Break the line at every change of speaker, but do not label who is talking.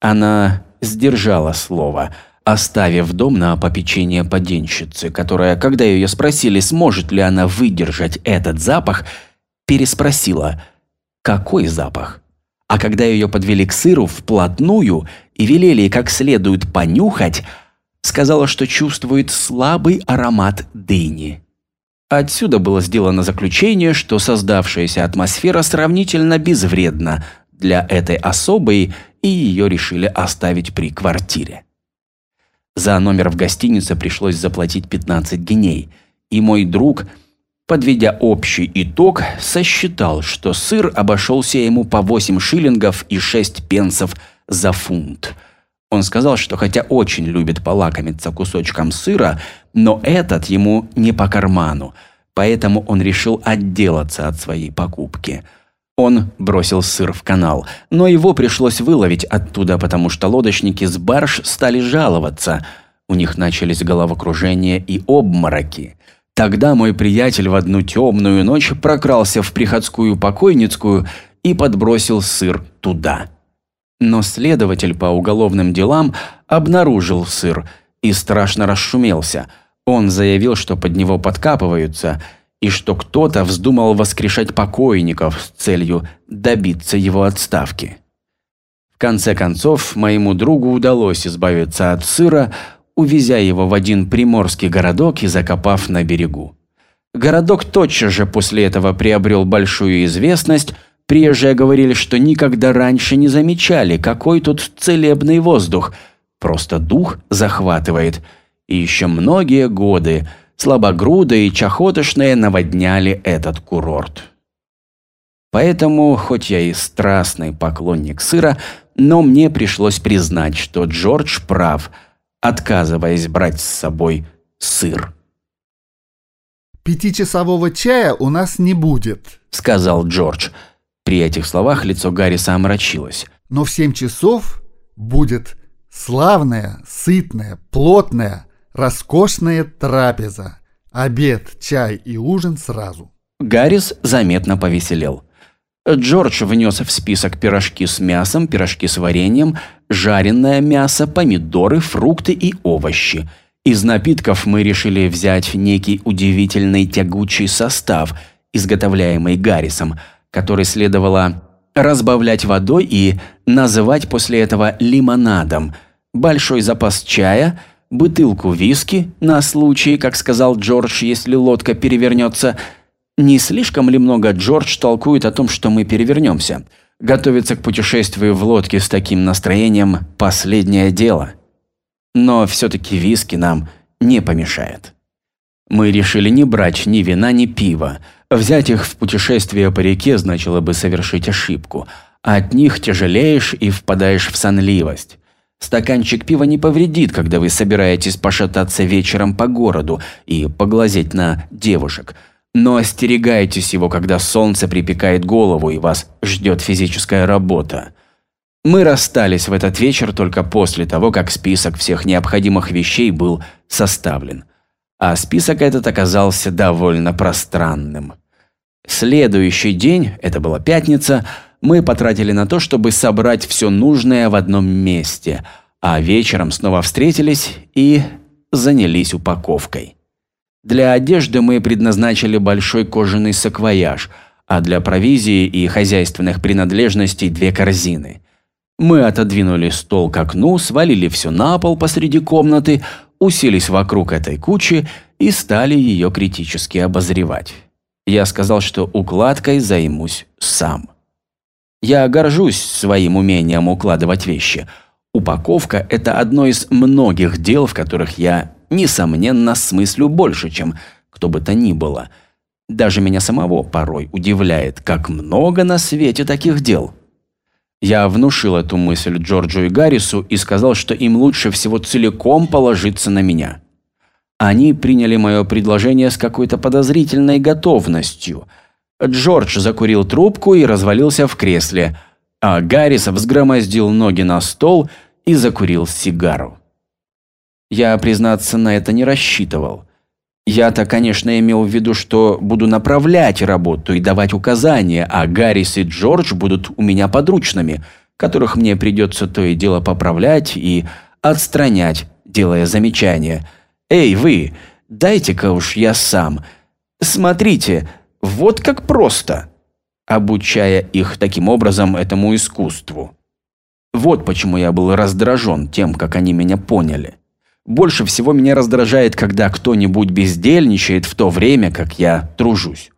Она сдержала слово, оставив дом на попечение поденщицы, которая, когда ее спросили, сможет ли она выдержать этот запах, переспросила «Какой запах?». А когда ее подвели к сыру вплотную и велели как следует понюхать, сказала, что чувствует слабый аромат дыни. Отсюда было сделано заключение, что создавшаяся атмосфера сравнительно безвредна для этой особой, и ее решили оставить при квартире. За номер в гостинице пришлось заплатить 15 геней, и мой друг, подведя общий итог, сосчитал, что сыр обошелся ему по 8 шиллингов и 6 пенсов за фунт – он сказал, что хотя очень любит полакомиться кусочком сыра, но этот ему не по карману, поэтому он решил отделаться от своей покупки. Он бросил сыр в канал, но его пришлось выловить оттуда, потому что лодочники с барж стали жаловаться. У них начались головокружения и обмороки. Тогда мой приятель в одну темную ночь прокрался в приходскую покойницкую и подбросил сыр туда. Но следователь по уголовным делам обнаружил сыр и страшно расшумелся. Он заявил, что под него подкапываются и что кто-то вздумал воскрешать покойников с целью добиться его отставки. В конце концов, моему другу удалось избавиться от сыра, увезя его в один приморский городок и закопав на берегу. Городок тотчас же после этого приобрел большую известность – Приезжие говорили, что никогда раньше не замечали, какой тут целебный воздух. Просто дух захватывает. И еще многие годы слабогрудые и чахотошные наводняли этот курорт. Поэтому, хоть я и страстный поклонник сыра, но мне пришлось признать, что Джордж прав, отказываясь брать с собой сыр.
«Пятичасового чая у нас не будет», — сказал Джордж.
При этих словах лицо Гарриса омрачилось.
«Но в семь часов будет славная, сытная, плотная, роскошная трапеза. Обед, чай и ужин сразу».
Гаррис заметно повеселел. Джордж внес в список пирожки с мясом, пирожки с вареньем, жареное мясо, помидоры, фрукты и овощи. Из напитков мы решили взять некий удивительный тягучий состав, изготовляемый Гаррисом – который следовало разбавлять водой и называть после этого лимонадом, большой запас чая, бутылку виски на случай, как сказал Джордж, если лодка перевернется. Не слишком ли много Джордж толкует о том, что мы перевернемся? Готовиться к путешествию в лодке с таким настроением – последнее дело. Но все-таки виски нам не помешает. Мы решили не брать ни вина, ни пива, Взять их в путешествие по реке значило бы совершить ошибку. От них тяжелеешь и впадаешь в сонливость. Стаканчик пива не повредит, когда вы собираетесь пошататься вечером по городу и поглазеть на девушек. Но остерегайтесь его, когда солнце припекает голову и вас ждет физическая работа. Мы расстались в этот вечер только после того, как список всех необходимых вещей был составлен. А список этот оказался довольно пространным. Следующий день, это была пятница, мы потратили на то, чтобы собрать все нужное в одном месте, а вечером снова встретились и занялись упаковкой. Для одежды мы предназначили большой кожаный саквояж, а для провизии и хозяйственных принадлежностей две корзины. Мы отодвинули стол к окну, свалили все на пол посреди комнаты, уселись вокруг этой кучи и стали ее критически обозревать. Я сказал, что укладкой займусь сам. Я горжусь своим умением укладывать вещи. Упаковка – это одно из многих дел, в которых я, несомненно, смыслю больше, чем кто бы то ни было. Даже меня самого порой удивляет, как много на свете таких дел. Я внушил эту мысль Джорджу и Гаррису и сказал, что им лучше всего целиком положиться на меня. Они приняли мое предложение с какой-то подозрительной готовностью. Джордж закурил трубку и развалился в кресле, а Гаррис взгромоздил ноги на стол и закурил сигару. Я, признаться, на это не рассчитывал. Я-то, конечно, имел в виду, что буду направлять работу и давать указания, а Гаррис и Джордж будут у меня подручными, которых мне придется то и дело поправлять и отстранять, делая замечания. «Эй, вы, дайте-ка уж я сам. Смотрите, вот как просто!» обучая их таким образом этому искусству. Вот почему я был раздражен тем, как они меня поняли. Больше всего меня раздражает, когда кто-нибудь бездельничает в то время, как я тружусь.